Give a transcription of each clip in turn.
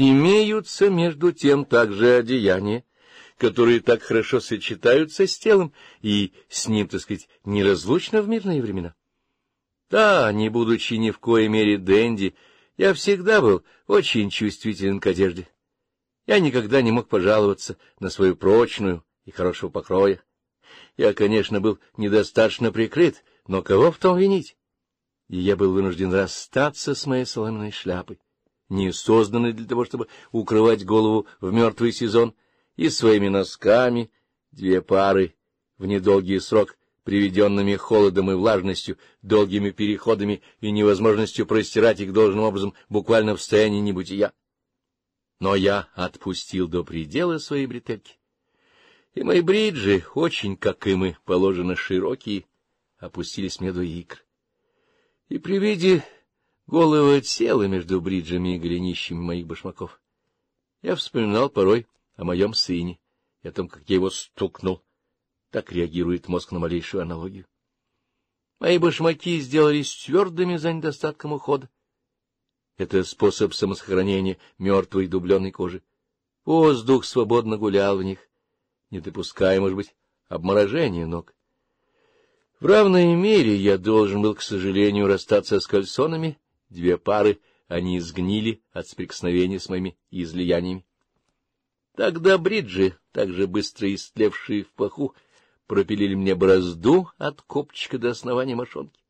Имеются между тем также одеяния, которые так хорошо сочетаются с телом и с ним, так сказать, неразлучно в мирные времена. Да, не будучи ни в коей мере дэнди, я всегда был очень чувствителен к одежде. Я никогда не мог пожаловаться на свою прочную и хорошего покроя. Я, конечно, был недостаточно прикрыт, но кого в том винить? И я был вынужден расстаться с моей соломенной шляпой не созданы для того, чтобы укрывать голову в мертвый сезон, и своими носками, две пары, в недолгий срок, приведенными холодом и влажностью, долгими переходами и невозможностью простирать их должным образом буквально в состоянии небытия. Но я отпустил до предела свои бретельки. И мои бриджи, очень, как им и положено, широкие, опустились мне до икр. И при виде Голова тела между бриджами и голенищами моих башмаков. Я вспоминал порой о моем сыне и о том, как я его стукнул. Так реагирует мозг на малейшую аналогию. Мои башмаки сделались твердыми за недостатком ухода. Это способ самосохранения мертвой дубленой кожи. Воздух свободно гулял в них, не допуская, может быть, обморожения ног. В равной мере я должен был, к сожалению, расстаться с кальсонами — Две пары, они изгнили от соприкосновения с моими излияниями. Тогда бриджи, также быстро истлевшие в паху, пропилили мне борозду от копчика до основания мошонки.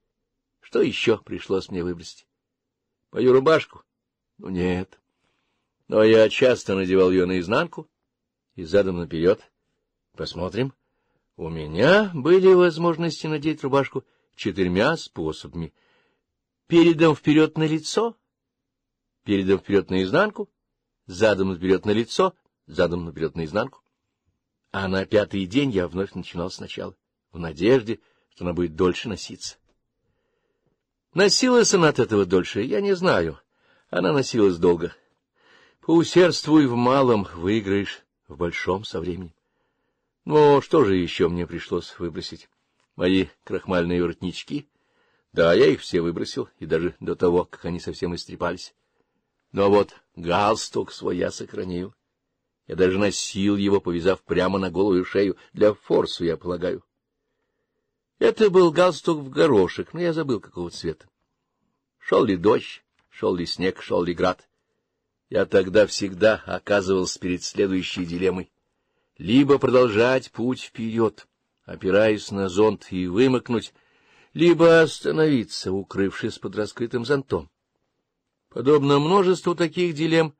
Что еще пришлось мне выбросить? Мою рубашку? Ну, нет. Но я часто надевал ее наизнанку и задом наперед. Посмотрим. У меня были возможности надеть рубашку четырьмя способами — передом вперед на лицо, передом вперед наизнанку, задом вперед на лицо, задом наперед наизнанку. А на пятый день я вновь начинал сначала, в надежде, что она будет дольше носиться. Носилась она от этого дольше, я не знаю. Она носилась долго. Поусердствуй в малом, выиграешь в большом со временем. Но что же еще мне пришлось выбросить? Мои крахмальные воротнички — да, я их все выбросил, и даже до того, как они совсем истрепались. Но вот галстук свой я сохранил. Я даже носил его, повязав прямо на голову и шею, для форсу, я полагаю. Это был галстук в горошек, но я забыл, какого цвета. Шел ли дождь, шел ли снег, шел ли град. Я тогда всегда оказывался перед следующей дилеммой. Либо продолжать путь вперед, опираясь на зонт и вымокнуть, либо остановиться, укрывшись под раскрытым зонтом. Подобно множеству таких дилемм,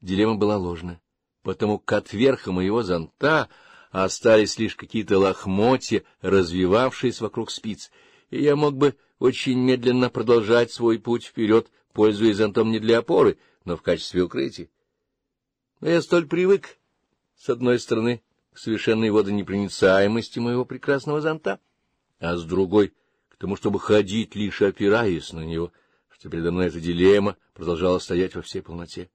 дилемма была ложная, потому к отверхам моего зонта остались лишь какие-то лохмотья, развивавшиеся вокруг спиц, и я мог бы очень медленно продолжать свой путь вперед, пользуясь зонтом не для опоры, но в качестве укрытия. Но я столь привык, с одной стороны, к совершенной водонепроницаемости моего прекрасного зонта, а с другой — тому, чтобы ходить, лишь опираясь на него, что передо мной эта дилемма продолжала стоять во всей полноте.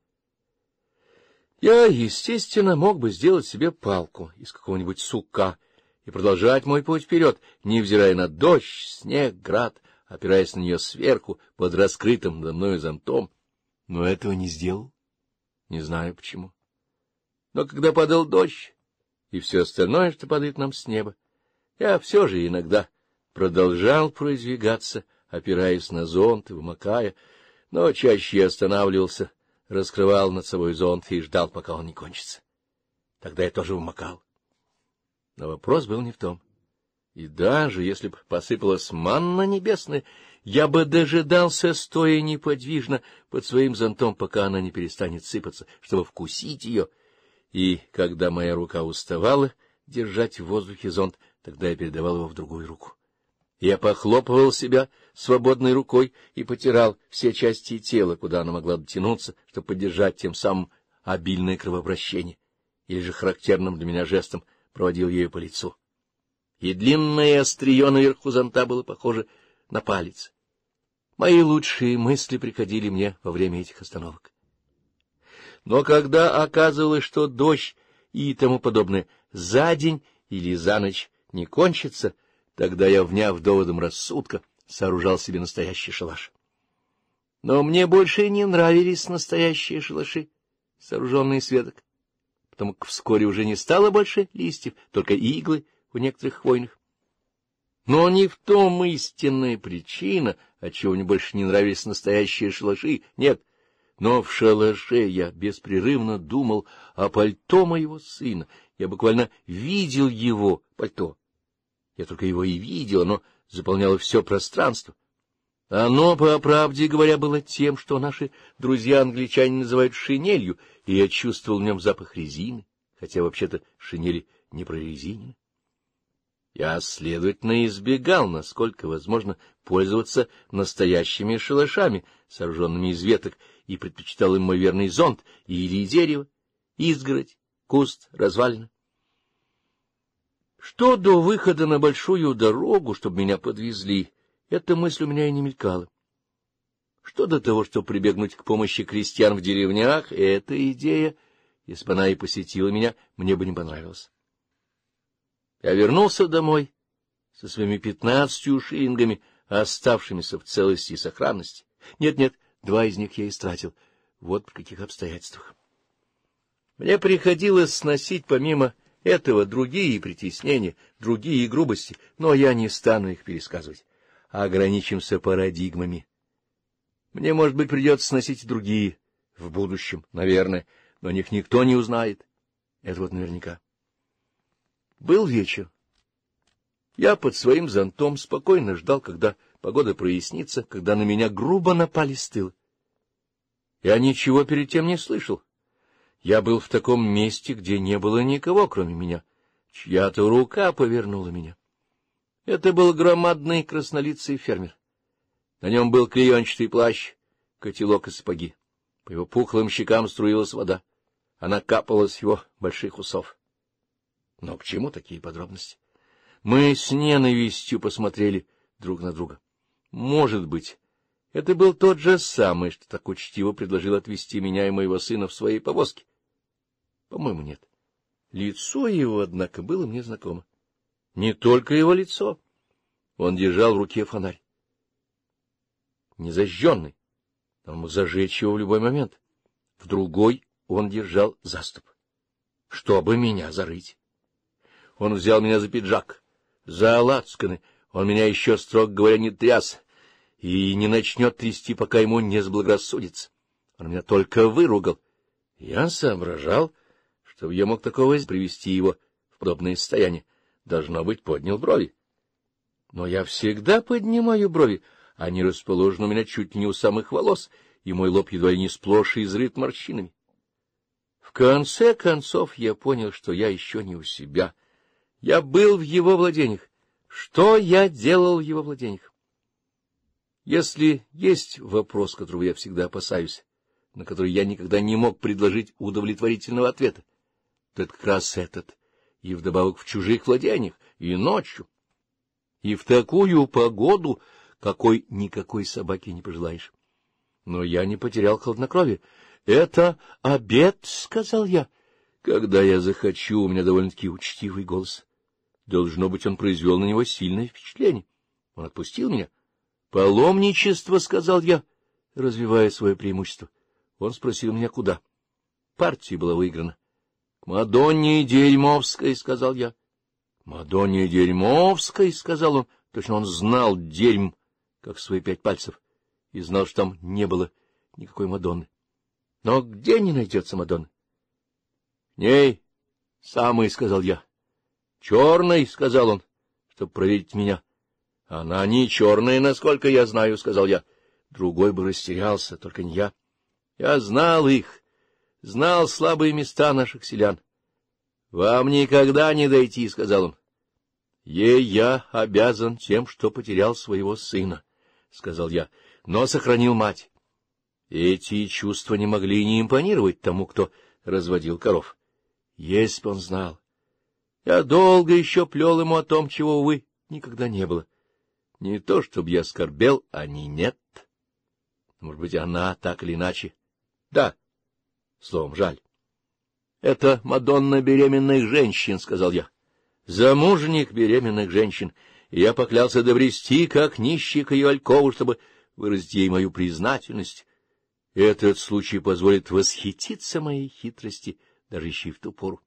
Я, естественно, мог бы сделать себе палку из какого-нибудь сука и продолжать мой путь вперед, невзирая на дождь, снег, град, опираясь на нее сверху под раскрытым надо мною зонтом, но этого не сделал, не знаю почему. Но когда падал дождь и все остальное, что падает нам с неба, я все же иногда продолжал продвигаться, опираясь на зонт и вмыкая, но чаще останавливался, раскрывал над собой зонт и ждал, пока он не кончится. Тогда я тоже вмыкал. Но вопрос был не в том. И даже если б посыпалась манна небесная, я бы дожидался, стоя неподвижно под своим зонтом, пока она не перестанет сыпаться, чтобы вкусить ее. И когда моя рука уставала держать в воздухе зонт, тогда я передавал его в другую руку. Я похлопывал себя свободной рукой и потирал все части тела, куда она могла дотянуться, чтобы поддержать тем самым обильное кровообращение, или же характерным для меня жестом проводил ею по лицу. И длинное острие наверху зонта было похоже на палец. Мои лучшие мысли приходили мне во время этих остановок. Но когда оказывалось, что дождь и тому подобное за день или за ночь не кончится, Тогда я, вняв доводом рассудка, сооружал себе настоящий шалаш. Но мне больше не нравились настоящие шалаши, сооруженные светок, потому как вскоре уже не стало больше листьев, только иглы у некоторых хвойных. Но не в том истинная причина, отчего мне больше не нравились настоящие шалаши, нет, но в шалаше я беспрерывно думал о пальто моего сына, я буквально видел его пальто я только его и видел, оно заполняло все пространство. Оно, по правде говоря, было тем, что наши друзья-англичане называют шинелью, и я чувствовал в нем запах резины, хотя вообще-то шинели не про резину. Я, следовательно, избегал, насколько возможно, пользоваться настоящими шалашами, сооруженными из веток, и предпочитал им мой верный зонт или дерево, изгородь, куст, развалины. Что до выхода на большую дорогу, чтобы меня подвезли, эта мысль у меня и не мелькала. Что до того, чтобы прибегнуть к помощи крестьян в деревнях, эта идея, если бы она и посетила меня, мне бы не понравилась. Я вернулся домой со своими пятнадцатью шингами, оставшимися в целости и сохранности. Нет-нет, два из них я истратил. Вот при каких обстоятельствах. Мне приходилось сносить помимо этого другие притеснения, другие грубости, но я не стану их пересказывать. Ограничимся парадигмами. Мне, может быть, придется сносить другие в будущем, наверное, но о них никто не узнает. Это вот наверняка. Был вечер. Я под своим зонтом спокойно ждал, когда погода прояснится, когда на меня грубо напали стыл. Я ничего перед тем не слышал. Я был в таком месте, где не было никого, кроме меня. Чья-то рука повернула меня. Это был громадный краснолицый фермер. На нем был клеенчатый плащ, котелок и сапоги. По его пухлым щекам струилась вода. Она капала с его больших усов. Но к чему такие подробности? Мы с ненавистью посмотрели друг на друга. Может быть, это был тот же самый, что так учтиво предложил отвезти меня и моего сына в своей повозке. По-моему, нет. Лицо его, однако, было мне знакомо. Не только его лицо. Он держал в руке фонарь. Незажженный. Он мог зажечь его в любой момент. В другой он держал заступ. Чтобы меня зарыть. Он взял меня за пиджак, за лацканы. Он меня еще, строго говоря, не тряс и не начнет трясти, пока ему не сблагорассудится. Он меня только выругал. Я соображал чтобы я мог такого привести его в подобное состояние. Должно быть, поднял брови. Но я всегда поднимаю брови. Они расположены у меня чуть не у самых волос, и мой лоб едва ли не сплошь изрыт морщинами. В конце концов я понял, что я еще не у себя. Я был в его владениях. Что я делал в его владениях? Если есть вопрос, которого я всегда опасаюсь, на который я никогда не мог предложить удовлетворительного ответа, тот как раз этот, и вдобавок в чужих владениях, и ночью, и в такую погоду, какой никакой собаки не пожелаешь. Но я не потерял хладнокровие. — Это обед, — сказал я. — Когда я захочу, у меня довольно-таки учтивый голос. Должно быть, он произвел на него сильное впечатление. Он отпустил меня. — Паломничество, — сказал я, развивая свое преимущество. Он спросил меня, куда. Партия была выиграна. — Мадонне Дерьмовской, — сказал я. — Мадонне Дерьмовской, — сказал он. Точно он знал дерьм, как свои пять пальцев, и знал, что там не было никакой Мадонны. Но где не найдется Мадонна? — Ней, самый, — сказал я. — Черный, — сказал он, чтобы проверить меня. — Она не черная, насколько я знаю, — сказал я. Другой бы растерялся, только не я. Я знал их знал слабые места наших селян. — Вам никогда не дойти, — сказал он. — Ей я обязан тем, что потерял своего сына, — сказал я, — но сохранил мать. Эти чувства не могли не импонировать тому, кто разводил коров. Есть бы он знал. Я долго еще плел ему о том, чего, увы, никогда не было. Не то, чтобы я скорбел, а не нет. Может быть, она так или иначе. Да, Словом, жаль. — Это Мадонна беременных женщин, — сказал я. — Замужник беременных женщин. И я поклялся добрести, как нищий к ее Алькову, чтобы выразить ей мою признательность. Этот случай позволит восхититься моей хитрости даже еще и в ту пору.